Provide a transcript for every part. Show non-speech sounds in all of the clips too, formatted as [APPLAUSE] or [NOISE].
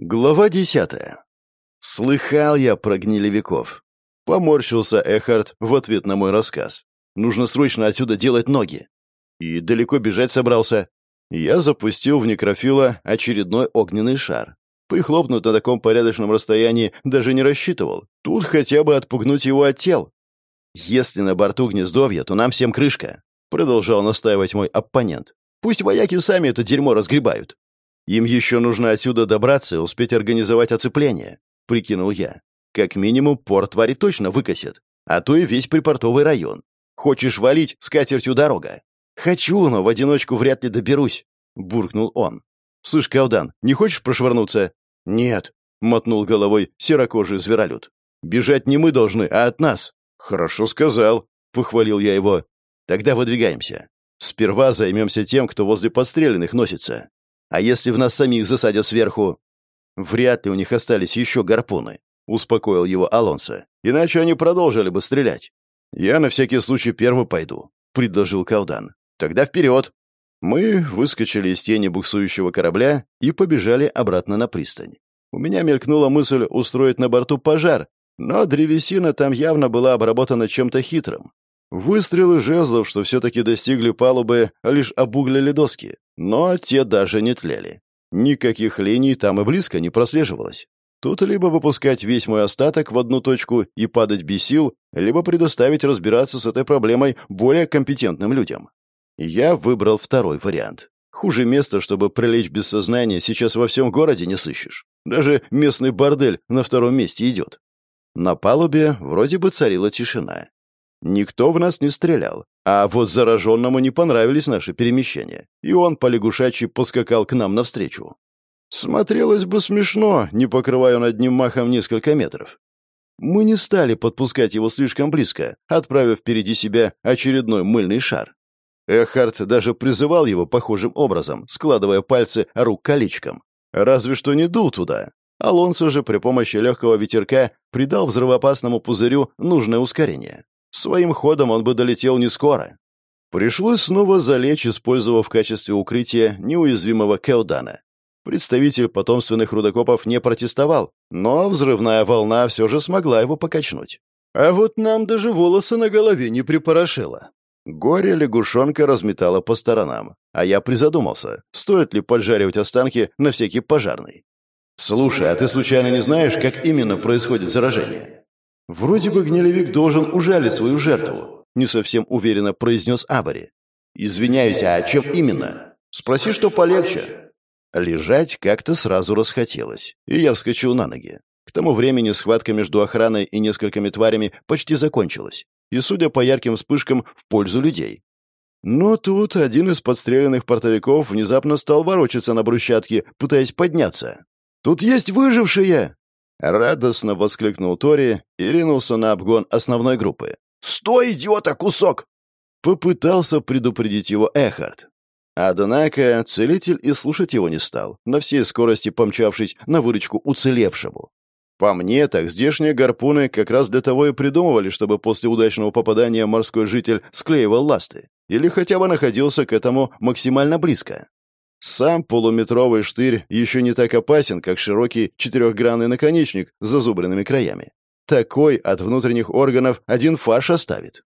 Глава десятая. Слыхал я про гнилевиков. Поморщился Эхард в ответ на мой рассказ. Нужно срочно отсюда делать ноги. И далеко бежать собрался. Я запустил в некрофила очередной огненный шар. Прихлопнуть на таком порядочном расстоянии даже не рассчитывал. Тут хотя бы отпугнуть его от тел. «Если на борту гнездовья, то нам всем крышка», — продолжал настаивать мой оппонент. «Пусть вояки сами это дерьмо разгребают. Им еще нужно отсюда добраться и успеть организовать оцепление, прикинул я. Как минимум, порт твари точно выкосит, а то и весь припортовый район. Хочешь валить, с катертью дорога. Хочу, но в одиночку вряд ли доберусь, буркнул он. Слышь, Каудан, не хочешь прошвырнуться? Нет, мотнул головой серокожий зверолюд. Бежать не мы должны, а от нас. Хорошо сказал, похвалил я его. Тогда выдвигаемся. Сперва займемся тем, кто возле подстреленных носится. А если в нас самих засадят сверху? Вряд ли у них остались еще гарпуны, успокоил его Алонсо. Иначе они продолжили бы стрелять. Я на всякий случай первый пойду, предложил Каудан. Тогда вперед! Мы выскочили из тени буксующего корабля и побежали обратно на пристань. У меня мелькнула мысль устроить на борту пожар, но древесина там явно была обработана чем-то хитрым. Выстрелы жезлов, что все-таки достигли палубы, лишь обуглили доски, но те даже не тлели. Никаких линий там и близко не прослеживалось. Тут либо выпускать весь мой остаток в одну точку и падать без сил, либо предоставить разбираться с этой проблемой более компетентным людям. Я выбрал второй вариант. Хуже места, чтобы прилечь без сознания, сейчас во всем городе не сыщешь. Даже местный бордель на втором месте идет. На палубе вроде бы царила тишина. Никто в нас не стрелял, а вот зараженному не понравились наши перемещения, и он по поскакал к нам навстречу. Смотрелось бы смешно, не покрывая над ним махом несколько метров. Мы не стали подпускать его слишком близко, отправив впереди себя очередной мыльный шар. Эхард даже призывал его похожим образом, складывая пальцы рук колечком. Разве что не дул туда. Алонсо же при помощи легкого ветерка придал взрывоопасному пузырю нужное ускорение. Своим ходом он бы долетел не скоро. Пришлось снова залечь, использовав в качестве укрытия неуязвимого Кеодана. Представитель потомственных рудокопов не протестовал, но взрывная волна все же смогла его покачнуть. А вот нам даже волосы на голове не припорошило. Горе лягушонка разметало по сторонам, а я призадумался, стоит ли поджаривать останки на всякий пожарный. «Слушай, а ты случайно не знаешь, как именно происходит заражение?» «Вроде бы гнилевик должен ужалить свою жертву», — не совсем уверенно произнес Абари. «Извиняюсь, а чем именно? Спроси, что полегче». Лежать как-то сразу расхотелось, и я вскочил на ноги. К тому времени схватка между охраной и несколькими тварями почти закончилась, и, судя по ярким вспышкам, в пользу людей. Но тут один из подстреленных портовиков внезапно стал ворочаться на брусчатке, пытаясь подняться. «Тут есть выжившие!» Радостно воскликнул Тори и ринулся на обгон основной группы. «Стой, идиота, кусок!» Попытался предупредить его Эхард. Однако целитель и слушать его не стал, на всей скорости помчавшись на выручку уцелевшему. По мне, так здешние гарпуны как раз для того и придумывали, чтобы после удачного попадания морской житель склеивал ласты или хотя бы находился к этому максимально близко. Сам полуметровый штырь еще не так опасен, как широкий четырехгранный наконечник с зазубренными краями. Такой от внутренних органов один фарш оставит.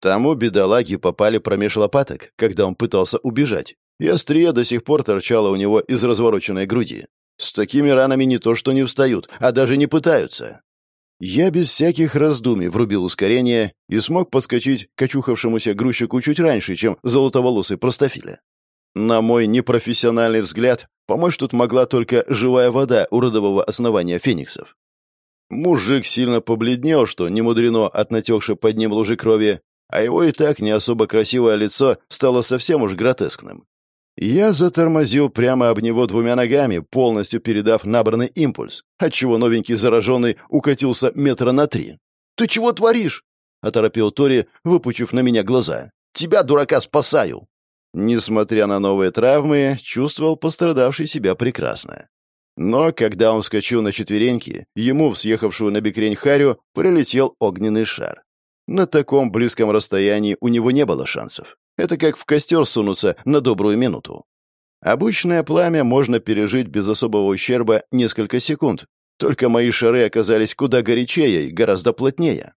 Тому бедолаги попали промеж лопаток, когда он пытался убежать, и острие до сих пор торчало у него из развороченной груди. С такими ранами не то что не встают, а даже не пытаются. Я без всяких раздумий врубил ускорение и смог подскочить к очухавшемуся грузчику чуть раньше, чем золотоволосый простофиля. На мой непрофессиональный взгляд, помочь тут могла только живая вода у родового основания фениксов. Мужик сильно побледнел, что не мудрено от натекшей под ним лужи крови, а его и так не особо красивое лицо стало совсем уж гротескным. Я затормозил прямо об него двумя ногами, полностью передав набранный импульс, отчего новенький зараженный укатился метра на три. «Ты чего творишь?» — оторопел Тори, выпучив на меня глаза. «Тебя, дурака, спасаю!» Несмотря на новые травмы, чувствовал пострадавший себя прекрасно. Но когда он вскочил на четвереньки, ему, в съехавшую на бекрень Харю, прилетел огненный шар. На таком близком расстоянии у него не было шансов. Это как в костер сунуться на добрую минуту. Обычное пламя можно пережить без особого ущерба несколько секунд, только мои шары оказались куда горячее и гораздо плотнее.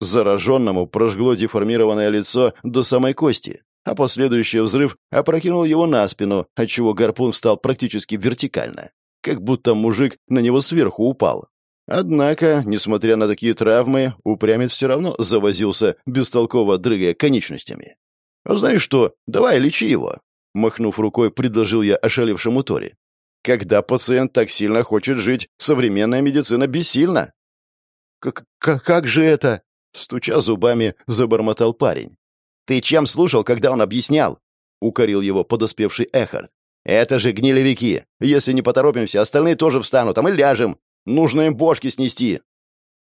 Зараженному прожгло деформированное лицо до самой кости, а последующий взрыв опрокинул его на спину, отчего гарпун встал практически вертикально, как будто мужик на него сверху упал. Однако, несмотря на такие травмы, упрямец все равно завозился, бестолково дрыгая конечностями. «А знаешь что, давай лечи его!» Махнув рукой, предложил я ошалевшему Тори. «Когда пациент так сильно хочет жить, современная медицина бессильна!» «Как, как же это?» Стуча зубами, забормотал парень. «Ты чем слушал, когда он объяснял?» — укорил его подоспевший Эхард. «Это же гнилевики. Если не поторопимся, остальные тоже встанут, а мы ляжем. Нужно им бошки снести».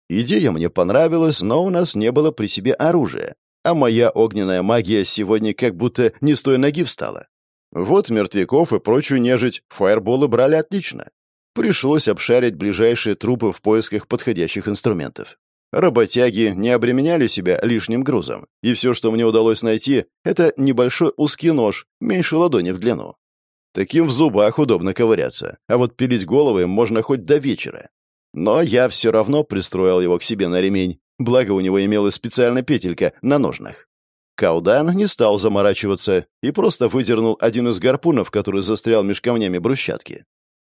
Идея мне понравилась, но у нас не было при себе оружия. А моя огненная магия сегодня как будто не с той ноги встала. Вот мертвяков и прочую нежить фаерболы брали отлично. Пришлось обшарить ближайшие трупы в поисках подходящих инструментов. Работяги не обременяли себя лишним грузом, и все, что мне удалось найти, это небольшой узкий нож, меньше ладони в длину. Таким в зубах удобно ковыряться, а вот пилить головы можно хоть до вечера. Но я все равно пристроил его к себе на ремень, благо у него имелась специальная петелька на ножнах. Каудан не стал заморачиваться и просто выдернул один из гарпунов, который застрял меж камнями брусчатки.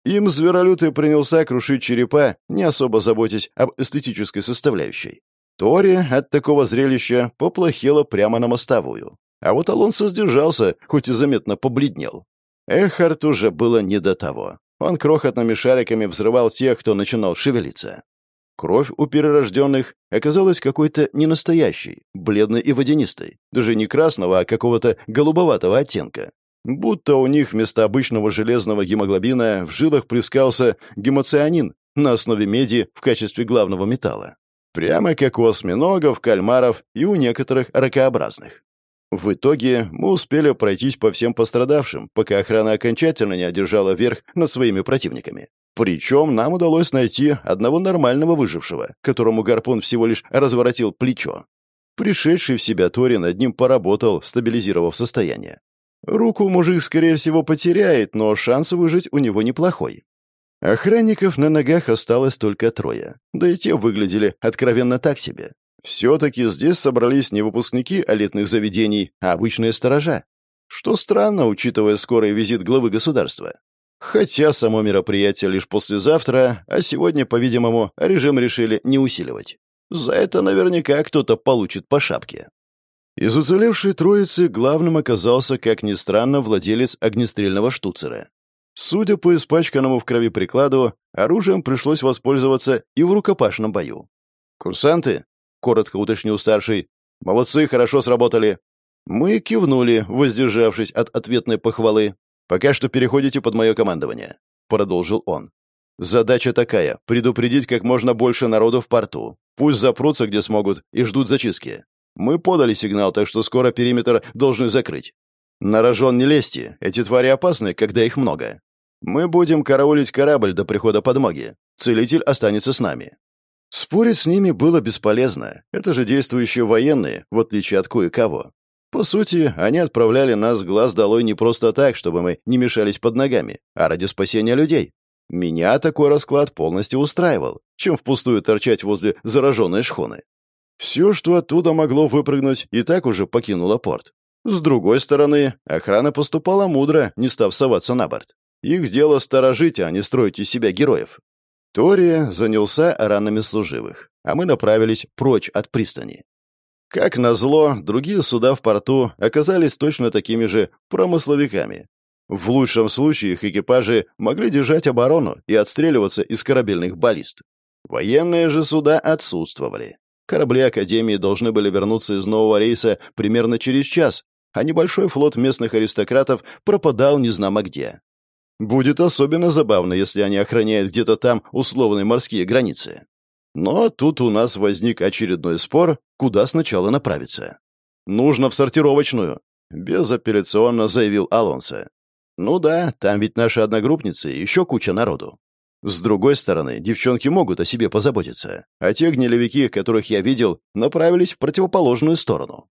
Им зверолюд и принялся крушить черепа, не особо заботясь об эстетической составляющей. Тори от такого зрелища поплохело прямо на мостовую. А вот Алонсо сдержался, хоть и заметно побледнел. Эхард уже было не до того. Он крохотными шариками взрывал тех, кто начинал шевелиться. Кровь у перерожденных оказалась какой-то ненастоящей, бледной и водянистой, даже не красного, а какого-то голубоватого оттенка. Будто у них вместо обычного железного гемоглобина в жилах плескался гемоцианин на основе меди в качестве главного металла. Прямо как у осьминогов, кальмаров и у некоторых ракообразных. В итоге мы успели пройтись по всем пострадавшим, пока охрана окончательно не одержала верх над своими противниками. Причем нам удалось найти одного нормального выжившего, которому гарпун всего лишь разворотил плечо. Пришедший в себя Тори над ним поработал, стабилизировав состояние. Руку мужик, скорее всего, потеряет, но шанс выжить у него неплохой. Охранников на ногах осталось только трое, да и те выглядели откровенно так себе. Все-таки здесь собрались не выпускники элитных заведений, а обычные сторожа. Что странно, учитывая скорый визит главы государства. Хотя само мероприятие лишь послезавтра, а сегодня, по-видимому, режим решили не усиливать. За это наверняка кто-то получит по шапке. Из уцелевшей троицы главным оказался, как ни странно, владелец огнестрельного штуцера. Судя по испачканному в крови прикладу, оружием пришлось воспользоваться и в рукопашном бою. «Курсанты?» — коротко уточнил старший. «Молодцы, хорошо сработали». Мы кивнули, воздержавшись от ответной похвалы. «Пока что переходите под мое командование», — продолжил он. «Задача такая — предупредить как можно больше народу в порту. Пусть запрутся, где смогут, и ждут зачистки. Мы подали сигнал, так что скоро периметр должны закрыть. На рожон не лезьте, эти твари опасны, когда их много. Мы будем караулить корабль до прихода подмоги. Целитель останется с нами. Спорить с ними было бесполезно. Это же действующие военные, в отличие от кое-кого. По сути, они отправляли нас глаз долой не просто так, чтобы мы не мешались под ногами, а ради спасения людей. Меня такой расклад полностью устраивал, чем впустую торчать возле зараженной шхуны. Все, что оттуда могло выпрыгнуть, и так уже покинуло порт. С другой стороны, охрана поступала мудро, не став соваться на борт. Их дело сторожить, а не строить из себя героев. Тори занялся ранами служивых, а мы направились прочь от пристани. Как назло, другие суда в порту оказались точно такими же промысловиками. В лучшем случае их экипажи могли держать оборону и отстреливаться из корабельных баллист. Военные же суда отсутствовали. Корабли Академии должны были вернуться из нового рейса примерно через час, а небольшой флот местных аристократов пропадал незнамо где. Будет особенно забавно, если они охраняют где-то там условные морские границы. Но тут у нас возник очередной спор, куда сначала направиться. «Нужно в сортировочную», — безапелляционно заявил Алонсо. «Ну да, там ведь наши одногруппницы и еще куча народу. С другой стороны, девчонки могут о себе позаботиться, а те гнилевики, которых я видел, направились в противоположную сторону.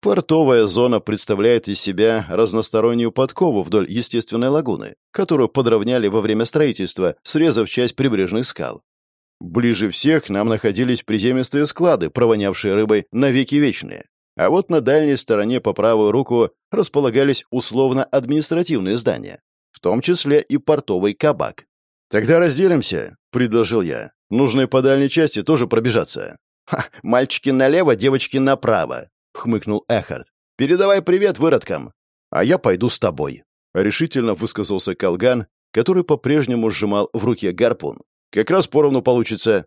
Портовая зона представляет из себя разностороннюю подкову вдоль естественной лагуны, которую подровняли во время строительства, срезав часть прибрежных скал. Ближе всех нам находились приземистые склады, провонявшие рыбой навеки вечные. А вот на дальней стороне по правую руку располагались условно-административные здания, в том числе и портовый кабак. «Тогда разделимся», — предложил я. «Нужно и по дальней части тоже пробежаться». «Ха, мальчики налево, девочки направо», — хмыкнул Эхард. «Передавай привет выродкам». «А я пойду с тобой», — решительно высказался Колган, который по-прежнему сжимал в руке гарпун. «Как раз поровну получится».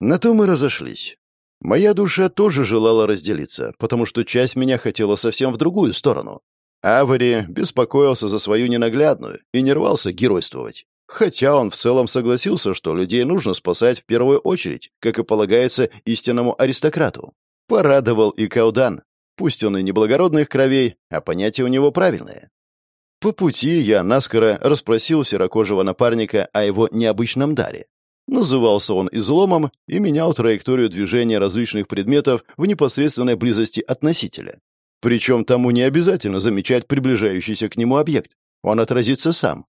На то мы разошлись. Моя душа тоже желала разделиться, потому что часть меня хотела совсем в другую сторону. Авари беспокоился за свою ненаглядную и не рвался геройствовать. Хотя он в целом согласился, что людей нужно спасать в первую очередь, как и полагается истинному аристократу. Порадовал и Каудан. Пусть он и неблагородных кровей, а понятия у него правильные. По пути я наскоро расспросил серокожего напарника о его необычном даре. Назывался он изломом и менял траекторию движения различных предметов в непосредственной близости от носителя. Причем тому не обязательно замечать приближающийся к нему объект. Он отразится сам.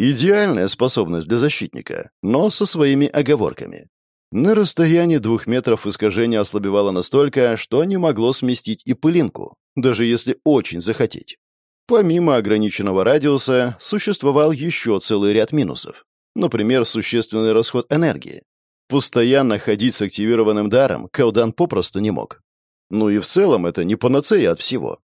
Идеальная способность для защитника, но со своими оговорками. На расстоянии двух метров искажение ослабевало настолько, что не могло сместить и пылинку, даже если очень захотеть. Помимо ограниченного радиуса, существовал еще целый ряд минусов. Например, существенный расход энергии. Постоянно ходить с активированным даром Каудан попросту не мог. Ну и в целом это не панацея от всего.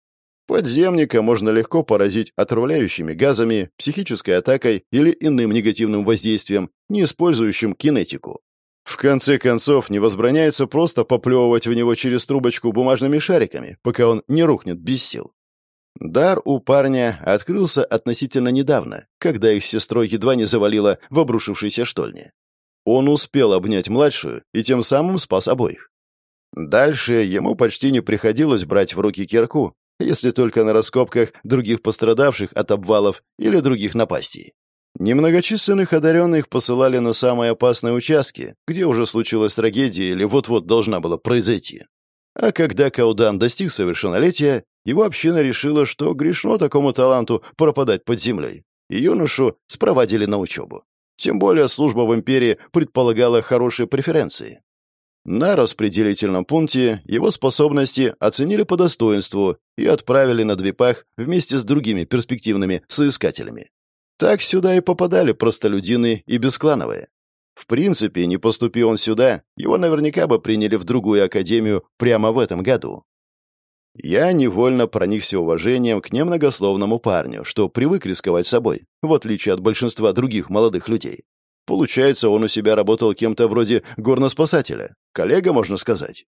Подземника можно легко поразить отравляющими газами, психической атакой или иным негативным воздействием, не использующим кинетику. В конце концов, не возбраняется просто поплевывать в него через трубочку бумажными шариками, пока он не рухнет без сил. Дар у парня открылся относительно недавно, когда их сестрой едва не завалило в обрушившейся штольне. Он успел обнять младшую и тем самым спас обоих. Дальше ему почти не приходилось брать в руки кирку, если только на раскопках других пострадавших от обвалов или других напастей. Немногочисленных одаренных посылали на самые опасные участки, где уже случилась трагедия или вот-вот должна была произойти. А когда Каудан достиг совершеннолетия, его община решила, что грешно такому таланту пропадать под землей, и юношу спровадили на учебу. Тем более служба в империи предполагала хорошие преференции. На распределительном пункте его способности оценили по достоинству и отправили на Двипах вместе с другими перспективными соискателями. Так сюда и попадали простолюдины и бесклановые. В принципе, не поступи он сюда, его наверняка бы приняли в другую академию прямо в этом году. Я невольно проникся уважением к немногословному парню, что привык рисковать собой, в отличие от большинства других молодых людей. Получается, он у себя работал кем-то вроде горноспасателя. Коллега, можно сказать.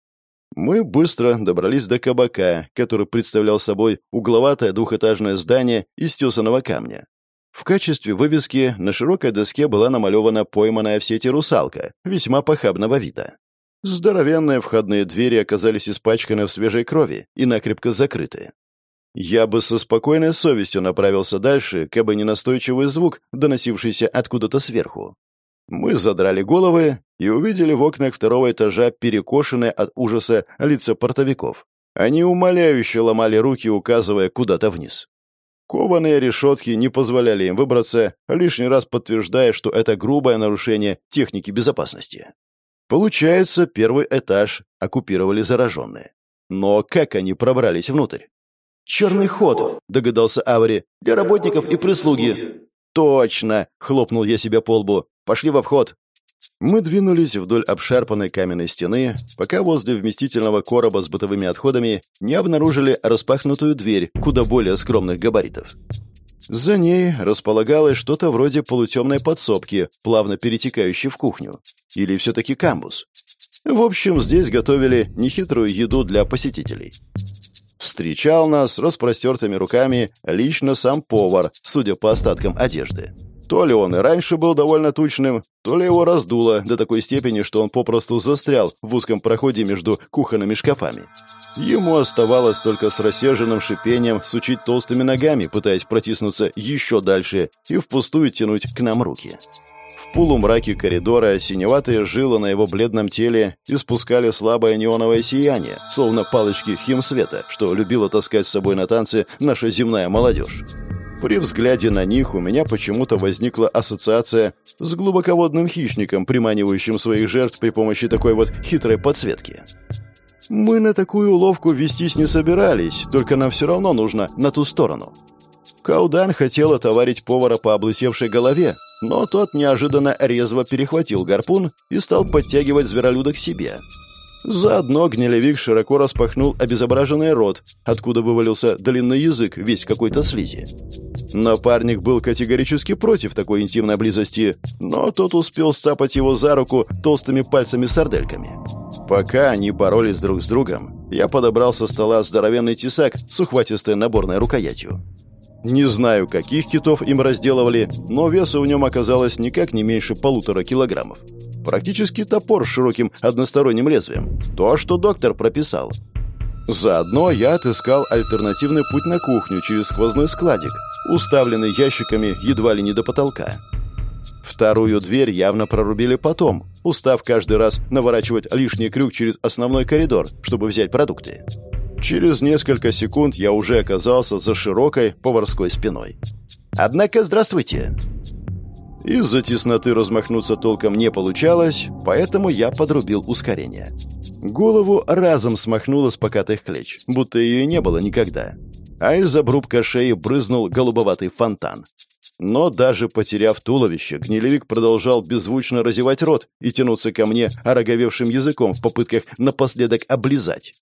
Мы быстро добрались до кабака, который представлял собой угловатое двухэтажное здание из тесаного камня. В качестве вывески на широкой доске была намалевана пойманная в сети русалка, весьма похабного вида. Здоровенные входные двери оказались испачканы в свежей крови и накрепко закрыты. Я бы со спокойной совестью направился дальше, кабы не настойчивый звук, доносившийся откуда-то сверху. Мы задрали головы и увидели в окнах второго этажа перекошенные от ужаса лица портовиков. Они умоляюще ломали руки, указывая куда-то вниз. Кованые решетки не позволяли им выбраться, лишний раз подтверждая, что это грубое нарушение техники безопасности. Получается, первый этаж оккупировали зараженные. Но как они пробрались внутрь? «Черный ход», — догадался Авари, — «для работников и прислуги». «Точно!» — хлопнул я себя по лбу. «Пошли в обход». Мы двинулись вдоль обшарпанной каменной стены, пока возле вместительного короба с бытовыми отходами не обнаружили распахнутую дверь куда более скромных габаритов. За ней располагалось что-то вроде полутемной подсобки, плавно перетекающей в кухню. Или все-таки камбус. В общем, здесь готовили нехитрую еду для посетителей. Встречал нас распростертыми руками лично сам повар, судя по остаткам одежды. То ли он и раньше был довольно тучным, то ли его раздуло до такой степени, что он попросту застрял в узком проходе между кухонными шкафами. Ему оставалось только с рассерженным шипением сучить толстыми ногами, пытаясь протиснуться еще дальше и впустую тянуть к нам руки. В полумраке коридора синеватые жилы на его бледном теле испускали слабое неоновое сияние, словно палочки химсвета, что любила таскать с собой на танцы наша земная молодежь. При взгляде на них у меня почему-то возникла ассоциация с глубоководным хищником, приманивающим своих жертв при помощи такой вот хитрой подсветки. Мы на такую уловку вестись не собирались, только нам все равно нужно на ту сторону. Каудан хотел отоварить повара по облысевшей голове, но тот неожиданно резво перехватил гарпун и стал подтягивать зверолюда к себе. Заодно гнилевик широко распахнул обезображенный рот, откуда вывалился длинный язык, весь какой-то слизи. Напарник был категорически против такой интимной близости, но тот успел сцапать его за руку толстыми пальцами-сардельками. Пока они боролись друг с другом, я подобрал со стола здоровенный тесак с ухватистой наборной рукоятью. Не знаю, каких китов им разделывали, но веса в нем оказалось никак не меньше полутора килограммов. Практически топор с широким односторонним лезвием. То, что доктор прописал. Заодно я отыскал альтернативный путь на кухню через сквозной складик, уставленный ящиками едва ли не до потолка. Вторую дверь явно прорубили потом, устав каждый раз наворачивать лишний крюк через основной коридор, чтобы взять продукты. Через несколько секунд я уже оказался за широкой поварской спиной. Однако, здравствуйте. Из-за тесноты размахнуться толком не получалось, поэтому я подрубил ускорение. Голову разом смахнуло с покатых клеч, будто ее и не было никогда. А из обрубка шеи брызнул голубоватый фонтан. Но даже потеряв туловище, гнилевик продолжал беззвучно разевать рот и тянуться ко мне ороговевшим языком в попытках напоследок облизать.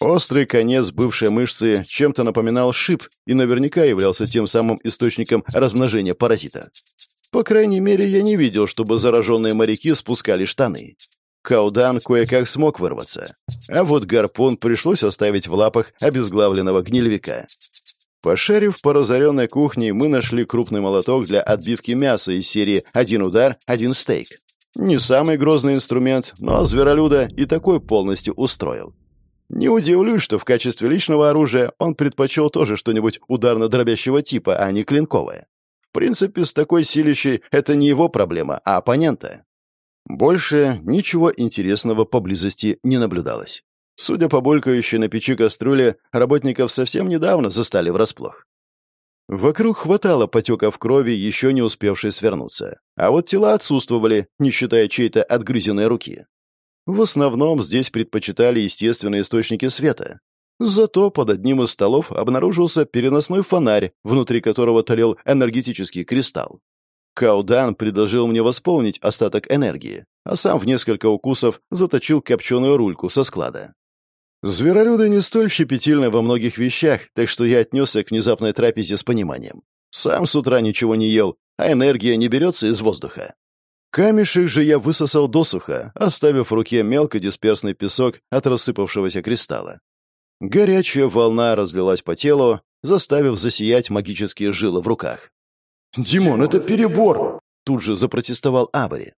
Острый конец бывшей мышцы чем-то напоминал шип и наверняка являлся тем самым источником размножения паразита. По крайней мере, я не видел, чтобы зараженные моряки спускали штаны. Каудан кое-как смог вырваться. А вот гарпун пришлось оставить в лапах обезглавленного гнильвика. Пошарив по разоренной кухне, мы нашли крупный молоток для отбивки мяса из серии «Один удар, один стейк». Не самый грозный инструмент, но зверолюда и такой полностью устроил. Не удивлюсь, что в качестве личного оружия он предпочел тоже что-нибудь ударно-дробящего типа, а не клинковое. В принципе, с такой силищей это не его проблема, а оппонента. Больше ничего интересного поблизости не наблюдалось. Судя по булькающей на печи кастрюле, работников совсем недавно застали врасплох. Вокруг хватало потеков крови, еще не успевшей свернуться. А вот тела отсутствовали, не считая чьей-то отгрызенной руки. В основном здесь предпочитали естественные источники света. Зато под одним из столов обнаружился переносной фонарь, внутри которого тлел энергетический кристалл. Каудан предложил мне восполнить остаток энергии, а сам в несколько укусов заточил копченую рульку со склада. Зверолюды не столь щепетильны во многих вещах, так что я отнесся к внезапной трапезе с пониманием. Сам с утра ничего не ел, а энергия не берется из воздуха. Камешек же я высосал досуха, оставив в руке мелкодисперсный песок от рассыпавшегося кристалла. Горячая волна разлилась по телу, заставив засиять магические жилы в руках. «Димон, это перебор!» — тут же запротестовал Абари.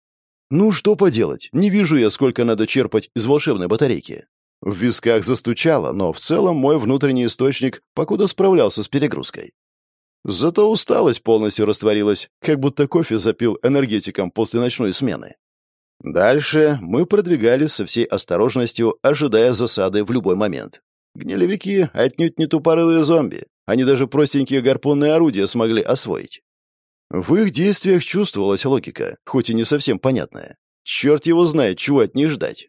«Ну, что поделать, не вижу я, сколько надо черпать из волшебной батарейки». В висках застучало, но в целом мой внутренний источник покуда справлялся с перегрузкой. Зато усталость полностью растворилась, как будто кофе запил энергетиком после ночной смены. Дальше мы продвигались со всей осторожностью, ожидая засады в любой момент. Гнилевики отнюдь не тупорылые зомби. Они даже простенькие гарпунные орудия смогли освоить. В их действиях чувствовалась логика, хоть и не совсем понятная. Черт его знает, чего от них ждать.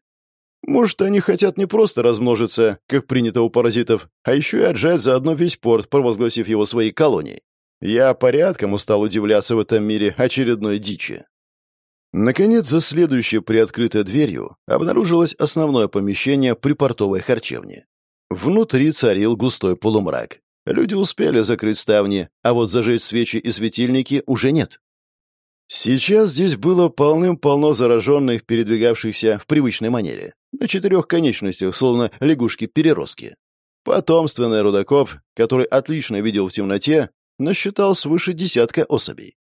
Может, они хотят не просто размножиться, как принято у паразитов, а еще и отжать заодно весь порт, провозгласив его своей колонией. Я порядком устал удивляться в этом мире очередной дичи. Наконец, за следующей приоткрытой дверью обнаружилось основное помещение припортовой харчевни. Внутри царил густой полумрак. Люди успели закрыть ставни, а вот зажечь свечи и светильники уже нет. Сейчас здесь было полным-полно зараженных, передвигавшихся в привычной манере, на четырех конечностях, словно лягушки-переростки. Потомственный рудокоп, который отлично видел в темноте, насчитал свыше десятка особей.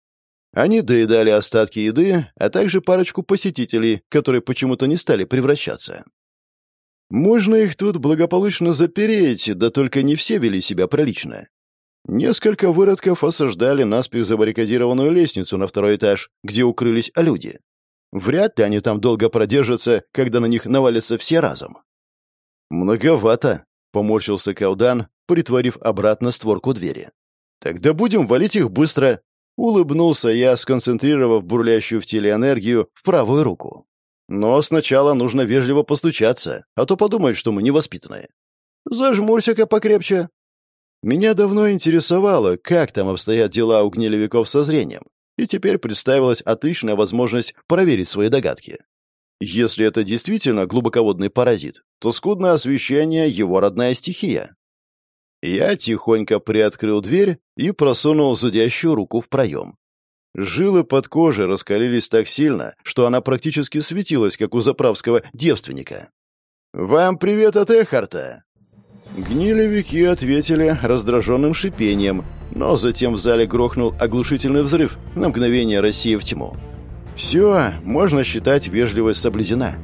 Они доедали остатки еды, а также парочку посетителей, которые почему-то не стали превращаться. Можно их тут благополучно запереть, да только не все вели себя прилично. Несколько выродков осаждали наспех забаррикадированную лестницу на второй этаж, где укрылись люди. Вряд ли они там долго продержатся, когда на них навалятся все разом. «Многовато», — поморщился Каудан, притворив обратно створку двери. «Тогда будем валить их быстро», — улыбнулся я, сконцентрировав бурлящую в теле энергию в правую руку. «Но сначала нужно вежливо постучаться, а то подумают, что мы невоспитанные». «Зажмурься-ка покрепче». Меня давно интересовало, как там обстоят дела у гнилевиков со зрением, и теперь представилась отличная возможность проверить свои догадки. Если это действительно глубоководный паразит, то скудное освещение — его родная стихия. Я тихонько приоткрыл дверь и просунул зудящую руку в проем. Жилы под кожей раскалились так сильно, что она практически светилась, как у заправского девственника. «Вам привет от Эхарта!» Гнилевики ответили раздраженным шипением, но затем в зале грохнул оглушительный взрыв, на мгновение рассеяв тьму. «Все, можно считать, вежливость соблюдена».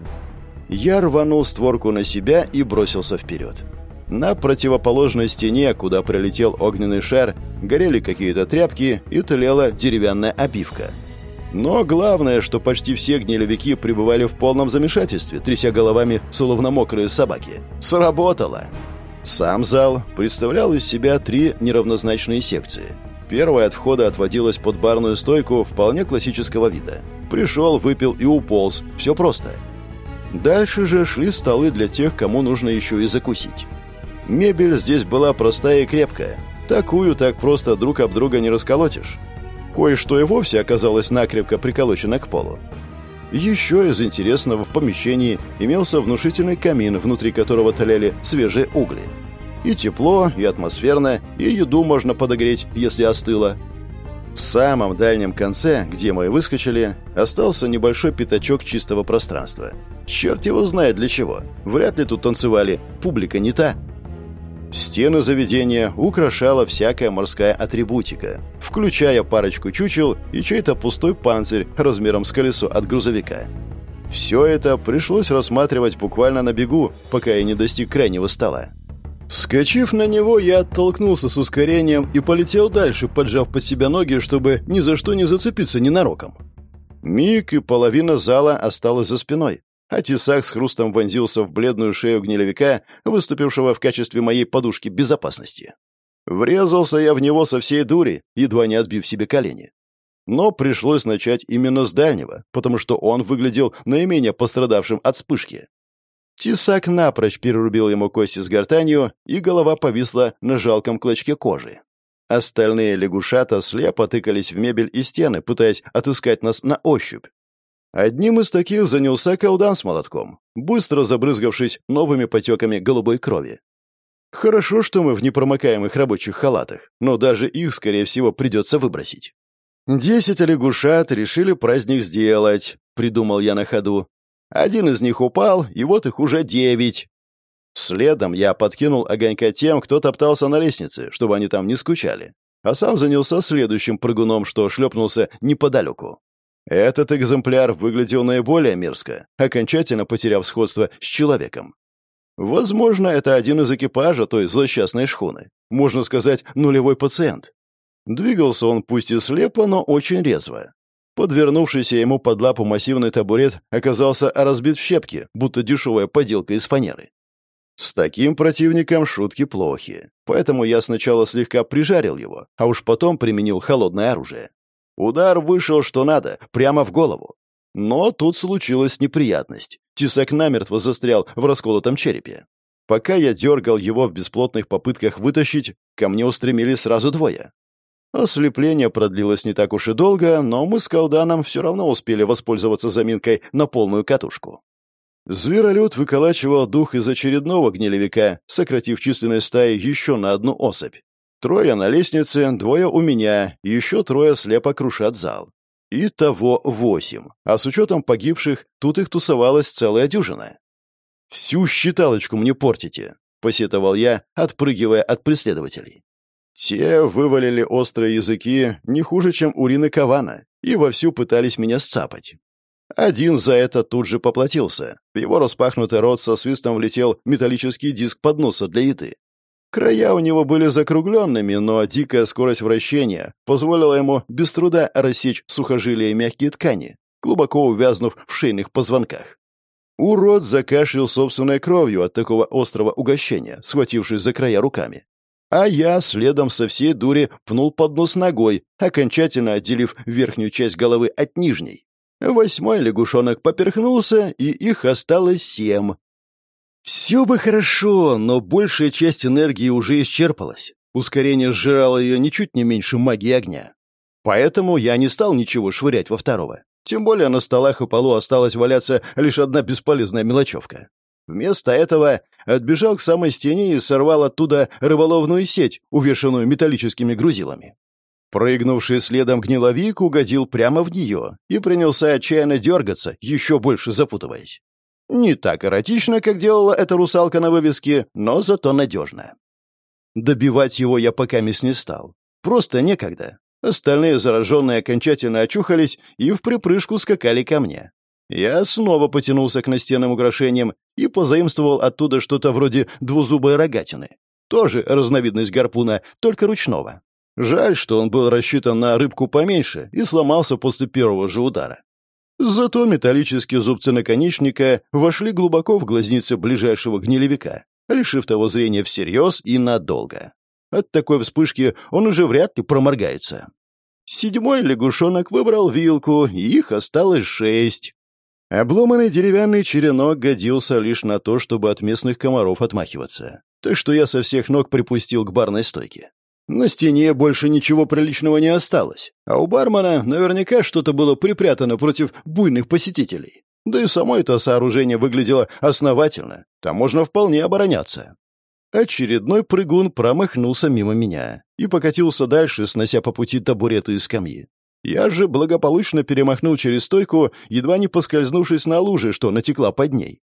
Я рванул створку на себя и бросился вперед. На противоположной стене, куда пролетел огненный шар, горели какие-то тряпки и тлела деревянная обивка. Но главное, что почти все гнилевики пребывали в полном замешательстве, тряся головами, словно мокрые собаки. Сработало! Сам зал представлял из себя три неравнозначные секции. Первая от входа отводилась под барную стойку вполне классического вида. Пришел, выпил и уполз. Все просто. Дальше же шли столы для тех, кому нужно еще и закусить. Мебель здесь была простая и крепкая. Такую так просто друг об друга не расколотишь. Кое-что и вовсе оказалось накрепко приколочено к полу. Еще из интересного в помещении имелся внушительный камин, внутри которого тлели свежие угли. И тепло, и атмосферно, и еду можно подогреть, если остыло. В самом дальнем конце, где мы выскочили, остался небольшой пятачок чистого пространства. Черт его знает для чего. Вряд ли тут танцевали, публика не та. Стены заведения украшала всякая морская атрибутика, включая парочку чучел и чей-то пустой панцирь размером с колесо от грузовика. Все это пришлось рассматривать буквально на бегу, пока я не достиг крайнего стола. Вскочив на него, я оттолкнулся с ускорением и полетел дальше, поджав под себя ноги, чтобы ни за что не зацепиться ненароком. Миг и половина зала осталась за спиной а тесак с хрустом вонзился в бледную шею гнилевика, выступившего в качестве моей подушки безопасности. Врезался я в него со всей дури, едва не отбив себе колени. Но пришлось начать именно с дальнего, потому что он выглядел наименее пострадавшим от вспышки. Тесак напрочь перерубил ему кости с гортанью, и голова повисла на жалком клочке кожи. Остальные лягушата слепо тыкались в мебель и стены, пытаясь отыскать нас на ощупь. Одним из таких занялся колдан с молотком, быстро забрызгавшись новыми потеками голубой крови. Хорошо, что мы в непромокаемых рабочих халатах, но даже их, скорее всего, придется выбросить. «Десять лягушат решили праздник сделать», — придумал я на ходу. Один из них упал, и вот их уже девять. Следом я подкинул огонька тем, кто топтался на лестнице, чтобы они там не скучали, а сам занялся следующим прыгуном, что шлепнулся неподалеку. Этот экземпляр выглядел наиболее мерзко, окончательно потеряв сходство с человеком. Возможно, это один из экипажа той злосчастной шхуны. Можно сказать, нулевой пациент. Двигался он пусть и слепо, но очень резво. Подвернувшийся ему под лапу массивный табурет оказался разбит в щепки, будто дешевая поделка из фанеры. С таким противником шутки плохи, поэтому я сначала слегка прижарил его, а уж потом применил холодное оружие. Удар вышел что надо, прямо в голову. Но тут случилась неприятность. Тесак намертво застрял в расколотом черепе. Пока я дергал его в бесплотных попытках вытащить, ко мне устремились сразу двое. Ослепление продлилось не так уж и долго, но мы с колданом все равно успели воспользоваться заминкой на полную катушку. Зверолюд выколачивал дух из очередного гнилевика, сократив численность стаи еще на одну особь. Трое на лестнице, двое у меня, еще трое слепо крушат зал. Итого восемь, а с учетом погибших тут их тусовалась целая дюжина. «Всю считалочку мне портите», — посетовал я, отпрыгивая от преследователей. Те вывалили острые языки не хуже, чем урины Кавана, и вовсю пытались меня сцапать. Один за это тут же поплатился. В его распахнутый рот со свистом влетел металлический диск подноса для еды. Края у него были закругленными, но дикая скорость вращения позволила ему без труда рассечь сухожилия и мягкие ткани, глубоко увязнув в шейных позвонках. Урод закашлял собственной кровью от такого острого угощения, схватившись за края руками. А я следом со всей дури пнул под нос ногой, окончательно отделив верхнюю часть головы от нижней. Восьмой лягушонок поперхнулся, и их осталось семь. Все бы хорошо, но большая часть энергии уже исчерпалась. Ускорение сжирало ее ничуть не меньше магии огня. Поэтому я не стал ничего швырять во второго. Тем более на столах и полу осталась валяться лишь одна бесполезная мелочевка. Вместо этого отбежал к самой стене и сорвал оттуда рыболовную сеть, увешанную металлическими грузилами. Прыгнувший следом гниловик угодил прямо в нее и принялся отчаянно дергаться, еще больше запутываясь. Не так эротично, как делала эта русалка на вывеске, но зато надежно. Добивать его я пока мест не стал. Просто некогда. Остальные зараженные окончательно очухались и в припрыжку скакали ко мне. Я снова потянулся к настенным украшениям и позаимствовал оттуда что-то вроде двузубой рогатины. Тоже разновидность гарпуна, только ручного. Жаль, что он был рассчитан на рыбку поменьше и сломался после первого же удара. Зато металлические зубцы наконечника вошли глубоко в глазницы ближайшего гнилевика, лишив того зрения всерьез и надолго. От такой вспышки он уже вряд ли проморгается. Седьмой лягушонок выбрал вилку, и их осталось шесть. Обломанный деревянный черенок годился лишь на то, чтобы от местных комаров отмахиваться. Так что я со всех ног припустил к барной стойке. На стене больше ничего приличного не осталось, а у бармена наверняка что-то было припрятано против буйных посетителей. Да и само это сооружение выглядело основательно, там можно вполне обороняться. Очередной прыгун промахнулся мимо меня и покатился дальше, снося по пути табуреты и скамьи. Я же благополучно перемахнул через стойку, едва не поскользнувшись на луже, что натекла под ней.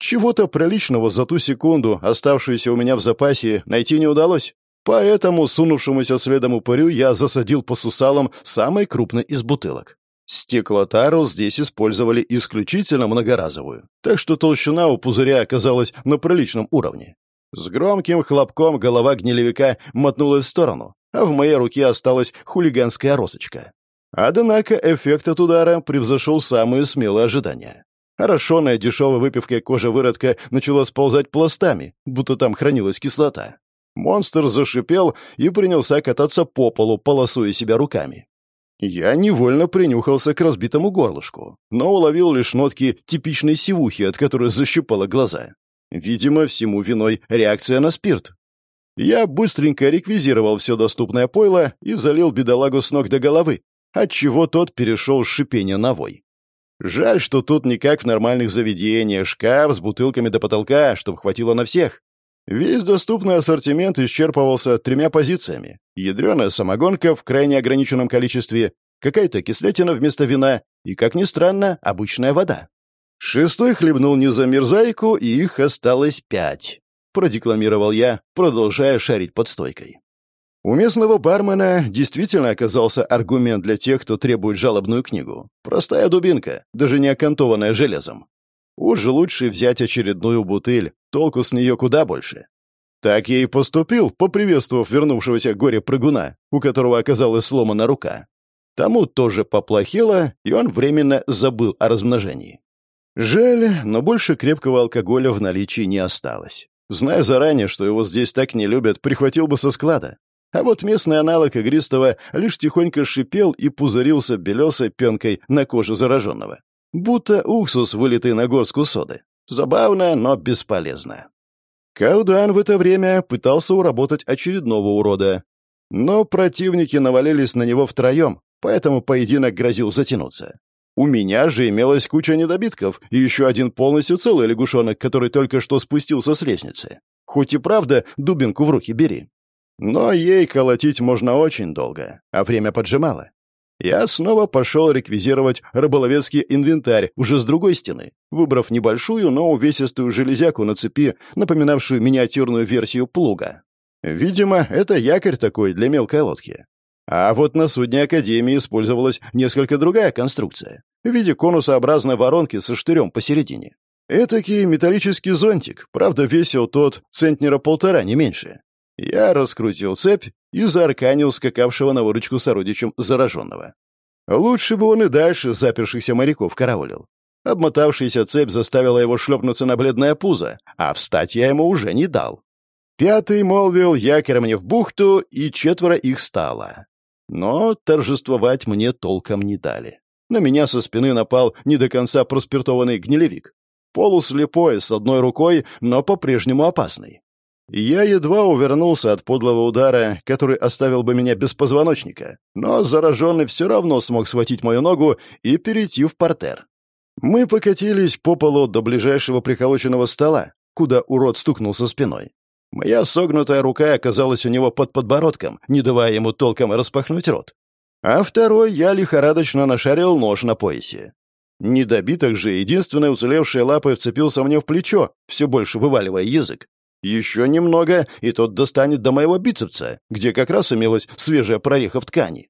Чего-то приличного за ту секунду, оставшуюся у меня в запасе, найти не удалось. Поэтому, сунувшемуся следом упырю, я засадил по сусалам самой крупной из бутылок. Стеклотару здесь использовали исключительно многоразовую, так что толщина у пузыря оказалась на приличном уровне. С громким хлопком голова гнилевика мотнулась в сторону, а в моей руке осталась хулиганская росочка. Однако эффект от удара превзошел самые смелые ожидания. Орошенная дешевой выпивкой кожа выродка начала сползать пластами, будто там хранилась кислота. Монстр зашипел и принялся кататься по полу, полосуя себя руками. Я невольно принюхался к разбитому горлышку, но уловил лишь нотки типичной сивухи, от которой защипало глаза. Видимо, всему виной реакция на спирт. Я быстренько реквизировал все доступное пойло и залил бедолагу с ног до головы, отчего тот перешел с шипения на вой. Жаль, что тут не как в нормальных заведениях, шкаф с бутылками до потолка, чтобы хватило на всех. Весь доступный ассортимент исчерпывался тремя позициями. Ядреная самогонка в крайне ограниченном количестве, какая-то кислятина вместо вина и, как ни странно, обычная вода. Шестой хлебнул незамерзайку, и их осталось пять. Продекламировал я, продолжая шарить под стойкой. У местного бармена действительно оказался аргумент для тех, кто требует жалобную книгу. Простая дубинка, даже не окантованная железом. Уж лучше взять очередную бутыль, толку с нее куда больше. Так я и поступил, поприветствовав вернувшегося горе-прыгуна, у которого оказалась сломана рука. Тому тоже поплохело, и он временно забыл о размножении. Жаль, но больше крепкого алкоголя в наличии не осталось. Зная заранее, что его здесь так не любят, прихватил бы со склада. А вот местный аналог игристого лишь тихонько шипел и пузырился белесой пенкой на коже зараженного. Будто уксус, вылитый на горску соды. Забавно, но бесполезно. Каудан в это время пытался уработать очередного урода. Но противники навалились на него втроем, поэтому поединок грозил затянуться. У меня же имелась куча недобитков и еще один полностью целый лягушонок, который только что спустился с лестницы. Хоть и правда, дубинку в руки бери. Но ей колотить можно очень долго, а время поджимало. Я снова пошел реквизировать рыболовецкий инвентарь уже с другой стены, выбрав небольшую, но увесистую железяку на цепи, напоминавшую миниатюрную версию плуга. Видимо, это якорь такой для мелкой лодки. А вот на судне Академии использовалась несколько другая конструкция в виде конусообразной воронки со штырем посередине. Этакий металлический зонтик, правда, весил тот центнера полтора, не меньше. Я раскрутил цепь и заарканил скакавшего на выручку сородичем зараженного. Лучше бы он и дальше запершихся моряков караулил. Обмотавшаяся цепь заставила его шлепнуться на бледное пузо, а встать я ему уже не дал. Пятый молвил якорь мне в бухту, и четверо их стало. Но торжествовать мне толком не дали. На меня со спины напал не до конца проспиртованный гнилевик. Полуслепой, с одной рукой, но по-прежнему опасный. Я едва увернулся от подлого удара, который оставил бы меня без позвоночника, но зараженный все равно смог схватить мою ногу и перейти в портер. Мы покатились по полу до ближайшего приколоченного стола, куда урод стукнулся спиной. Моя согнутая рука оказалась у него под подбородком, не давая ему толком распахнуть рот. А второй я лихорадочно нашарил нож на поясе. Недобиток же единственной уцелевшей лапой вцепился мне в плечо, все больше вываливая язык. Еще немного, и тот достанет до моего бицепса, где как раз имелась свежая прореха в ткани.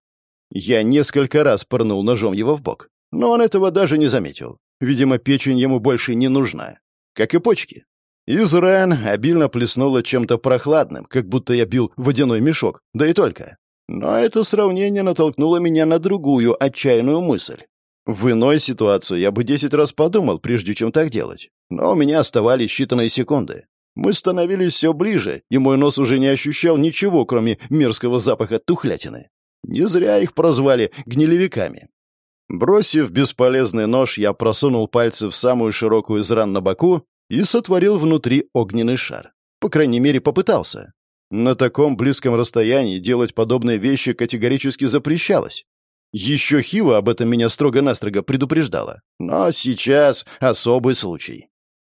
Я несколько раз пырнул ножом его в бок, но он этого даже не заметил. Видимо, печень ему больше не нужна. Как и почки. Из ран обильно плеснуло чем-то прохладным, как будто я бил водяной мешок, да и только. Но это сравнение натолкнуло меня на другую отчаянную мысль. В иной ситуации я бы десять раз подумал, прежде чем так делать. Но у меня оставались считанные секунды. Мы становились все ближе, и мой нос уже не ощущал ничего, кроме мерзкого запаха тухлятины. Не зря их прозвали гнилевиками. Бросив бесполезный нож, я просунул пальцы в самую широкую из ран на боку и сотворил внутри огненный шар. По крайней мере, попытался. На таком близком расстоянии делать подобные вещи категорически запрещалось. Еще Хива об этом меня строго-настрого предупреждала. Но сейчас особый случай.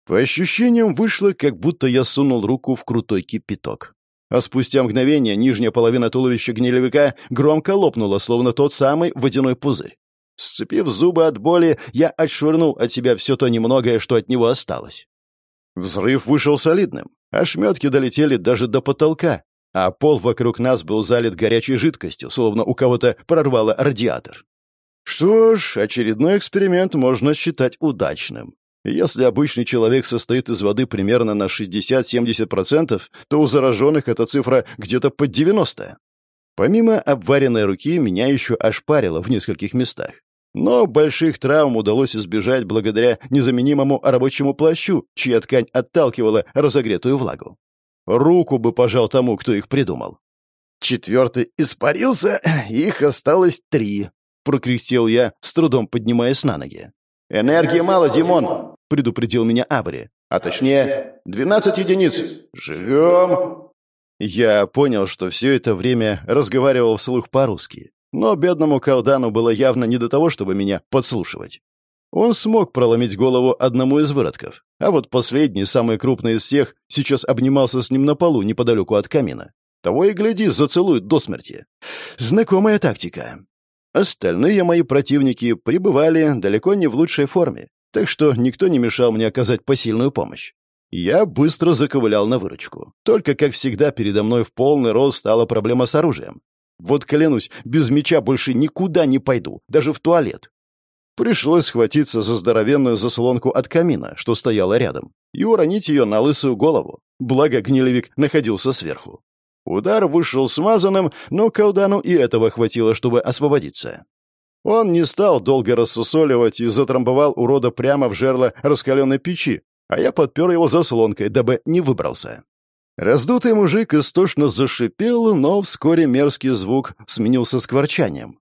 По ощущениям вышло, как будто я сунул руку в крутой кипяток. А спустя мгновение нижняя половина туловища гнилевика громко лопнула, словно тот самый водяной пузырь. Сцепив зубы от боли, я отшвырнул от себя все то немногое, что от него осталось. Взрыв вышел солидным. Ошметки долетели даже до потолка, а пол вокруг нас был залит горячей жидкостью, словно у кого-то прорвало радиатор. Что ж, очередной эксперимент можно считать удачным. Если обычный человек состоит из воды примерно на 60-70%, то у зараженных эта цифра где-то под 90%. Помимо обваренной руки, меня еще ошпарило в нескольких местах. Но больших травм удалось избежать благодаря незаменимому рабочему плащу, чья ткань отталкивала разогретую влагу. Руку бы пожал тому, кто их придумал. Четвертый испарился, [CLEARS THROAT] их осталось три, прокряхтел я, с трудом поднимаясь на ноги. «Энергии мало, Димон!» — предупредил меня Аври. «А точнее, двенадцать единиц. Живем!» Я понял, что все это время разговаривал вслух по-русски. Но бедному колдану было явно не до того, чтобы меня подслушивать. Он смог проломить голову одному из выродков, а вот последний, самый крупный из всех, сейчас обнимался с ним на полу неподалеку от камина. Того и гляди, зацелует до смерти. Знакомая тактика. Остальные мои противники пребывали далеко не в лучшей форме, так что никто не мешал мне оказать посильную помощь. Я быстро заковылял на выручку. Только, как всегда, передо мной в полный рост стала проблема с оружием. Вот клянусь, без меча больше никуда не пойду, даже в туалет. Пришлось схватиться за здоровенную заслонку от камина, что стояла рядом, и уронить ее на лысую голову. Благо, гнилевик находился сверху. Удар вышел смазанным, но Каудану и этого хватило, чтобы освободиться. Он не стал долго рассусоливать и затрамбовал урода прямо в жерло раскаленной печи, а я подпер его заслонкой, дабы не выбрался. Раздутый мужик истошно зашипел, но вскоре мерзкий звук сменился скворчанием.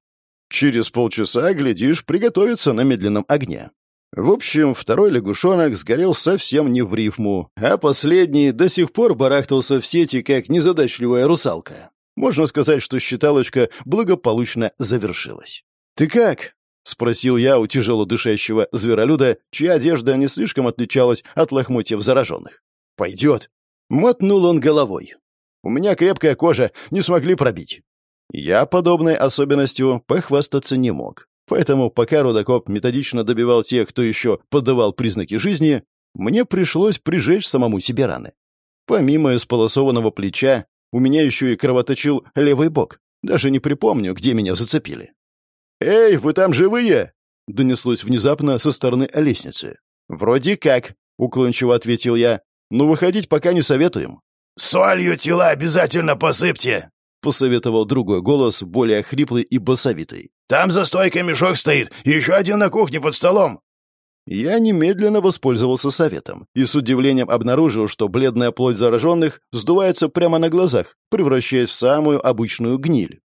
Через полчаса, глядишь, приготовиться на медленном огне. В общем, второй лягушонок сгорел совсем не в рифму, а последний до сих пор барахтался в сети, как незадачливая русалка. Можно сказать, что считалочка благополучно завершилась. «Ты как?» — спросил я у тяжело дышащего зверолюда, чья одежда не слишком отличалась от лохмотьев зараженных. «Пойдет», Мотнул он головой. «У меня крепкая кожа, не смогли пробить». Я подобной особенностью похвастаться не мог. Поэтому, пока Рудокоп методично добивал тех, кто еще подавал признаки жизни, мне пришлось прижечь самому себе раны. Помимо исполосованного плеча, у меня еще и кровоточил левый бок. Даже не припомню, где меня зацепили. «Эй, вы там живые?» — донеслось внезапно со стороны лестницы. «Вроде как», — уклончиво ответил я, но выходить пока не советуем. «Солью тела обязательно посыпьте!» — посоветовал другой голос, более хриплый и басовитый. «Там за стойкой мешок стоит, еще один на кухне под столом!» Я немедленно воспользовался советом и с удивлением обнаружил, что бледная плоть зараженных сдувается прямо на глазах, превращаясь в самую обычную гниль.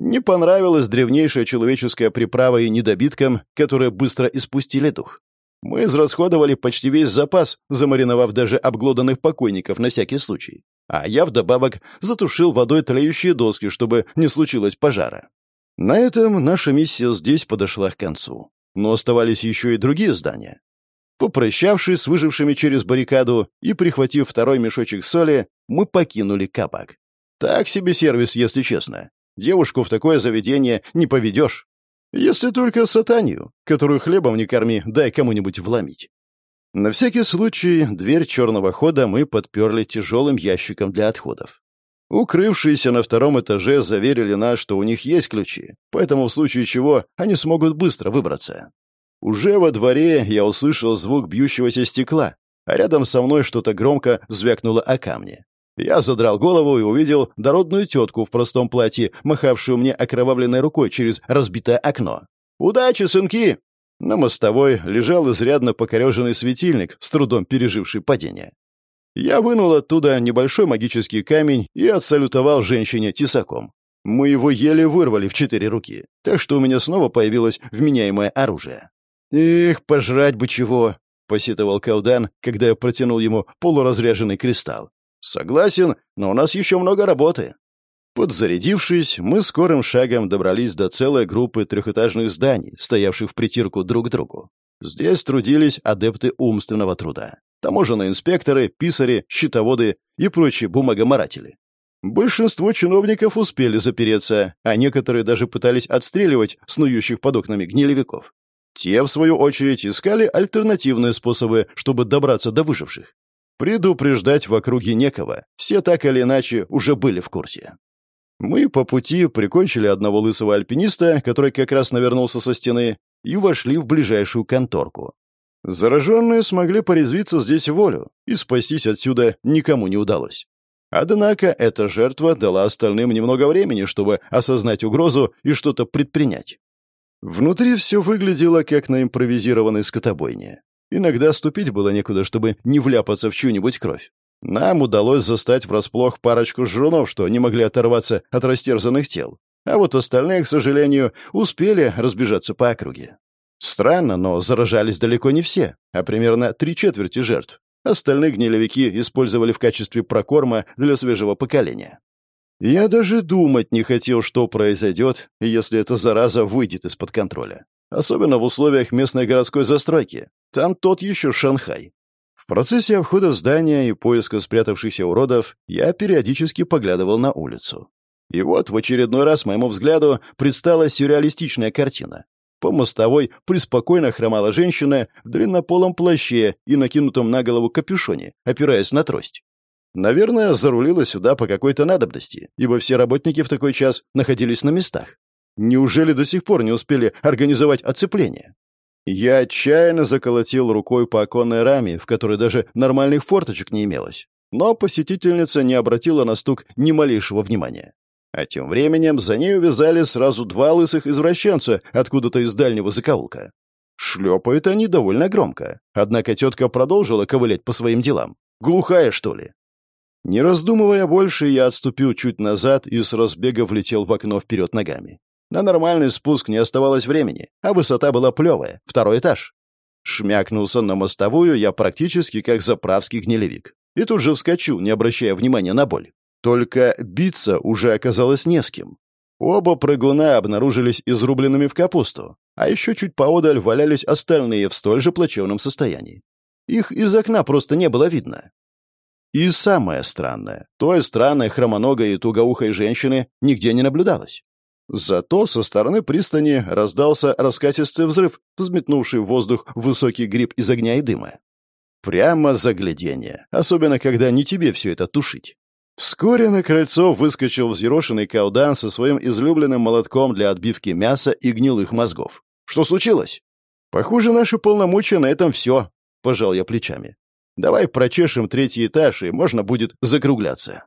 Не понравилась древнейшая человеческая приправа и недобиткам, которые быстро испустили дух. Мы израсходовали почти весь запас, замариновав даже обглоданных покойников на всякий случай. А я вдобавок затушил водой тлеющие доски, чтобы не случилось пожара. На этом наша миссия здесь подошла к концу но оставались еще и другие здания. Попрощавшись с выжившими через баррикаду и прихватив второй мешочек соли, мы покинули кабак. Так себе сервис, если честно. Девушку в такое заведение не поведешь. Если только сатанию, которую хлебом не корми, дай кому-нибудь вломить. На всякий случай дверь черного хода мы подперли тяжелым ящиком для отходов. Укрывшиеся на втором этаже заверили нас, что у них есть ключи, поэтому в случае чего они смогут быстро выбраться. Уже во дворе я услышал звук бьющегося стекла, а рядом со мной что-то громко звякнуло о камне. Я задрал голову и увидел дородную тетку в простом платье, махавшую мне окровавленной рукой через разбитое окно. «Удачи, сынки!» На мостовой лежал изрядно покореженный светильник, с трудом переживший падение. Я вынул оттуда небольшой магический камень и отсалютовал женщине тесаком. Мы его еле вырвали в четыре руки, так что у меня снова появилось вменяемое оружие. «Эх, пожрать бы чего!» — посетовал Калдан, когда я протянул ему полуразряженный кристалл. «Согласен, но у нас еще много работы». Подзарядившись, мы скорым шагом добрались до целой группы трехэтажных зданий, стоявших в притирку друг к другу. Здесь трудились адепты умственного труда таможенные инспекторы, писари, счетоводы и прочие бумагоморатели. Большинство чиновников успели запереться, а некоторые даже пытались отстреливать снующих под окнами гнилевиков. Те, в свою очередь, искали альтернативные способы, чтобы добраться до выживших. Предупреждать в округе некого, все так или иначе уже были в курсе. Мы по пути прикончили одного лысого альпиниста, который как раз навернулся со стены, и вошли в ближайшую конторку. Зараженные смогли порезвиться здесь волю, и спастись отсюда никому не удалось. Однако эта жертва дала остальным немного времени, чтобы осознать угрозу и что-то предпринять. Внутри все выглядело как на импровизированной скотобойне. Иногда ступить было некуда, чтобы не вляпаться в чью-нибудь кровь. Нам удалось застать врасплох парочку жрунов, что не могли оторваться от растерзанных тел. А вот остальные, к сожалению, успели разбежаться по округе. Странно, но заражались далеко не все, а примерно три четверти жертв. Остальные гнилевики использовали в качестве прокорма для свежего поколения. Я даже думать не хотел, что произойдет, если эта зараза выйдет из-под контроля. Особенно в условиях местной городской застройки. Там тот еще Шанхай. В процессе обхода здания и поиска спрятавшихся уродов я периодически поглядывал на улицу. И вот в очередной раз моему взгляду предстала сюрреалистичная картина. По мостовой преспокойно хромала женщина в длиннополом плаще и накинутом на голову капюшоне, опираясь на трость. Наверное, зарулила сюда по какой-то надобности, ибо все работники в такой час находились на местах. Неужели до сих пор не успели организовать оцепление? Я отчаянно заколотил рукой по оконной раме, в которой даже нормальных форточек не имелось. Но посетительница не обратила на стук ни малейшего внимания. А тем временем за ней увязали сразу два лысых извращенца откуда-то из дальнего закоулка. Шлепают они довольно громко. Однако тетка продолжила ковылять по своим делам. Глухая, что ли? Не раздумывая больше, я отступил чуть назад и с разбега влетел в окно вперед ногами. На нормальный спуск не оставалось времени, а высота была плевая, второй этаж. Шмякнулся на мостовую я практически как заправский гнилевик. И тут же вскочил, не обращая внимания на боль. Только биться уже оказалось не с кем. Оба прыгуна обнаружились изрубленными в капусту, а еще чуть поодаль валялись остальные в столь же плачевном состоянии. Их из окна просто не было видно. И самое странное, той странной хромоногой и тугоухой женщины нигде не наблюдалось. Зато со стороны пристани раздался раскатистый взрыв, взметнувший в воздух высокий гриб из огня и дыма. Прямо заглядение, особенно когда не тебе все это тушить. Вскоре на крыльцо выскочил взъерошенный каудан со своим излюбленным молотком для отбивки мяса и гнилых мозгов. «Что случилось?» «Похоже, наши полномочия на этом все», — пожал я плечами. Давай прочешем третий этаж, и можно будет закругляться.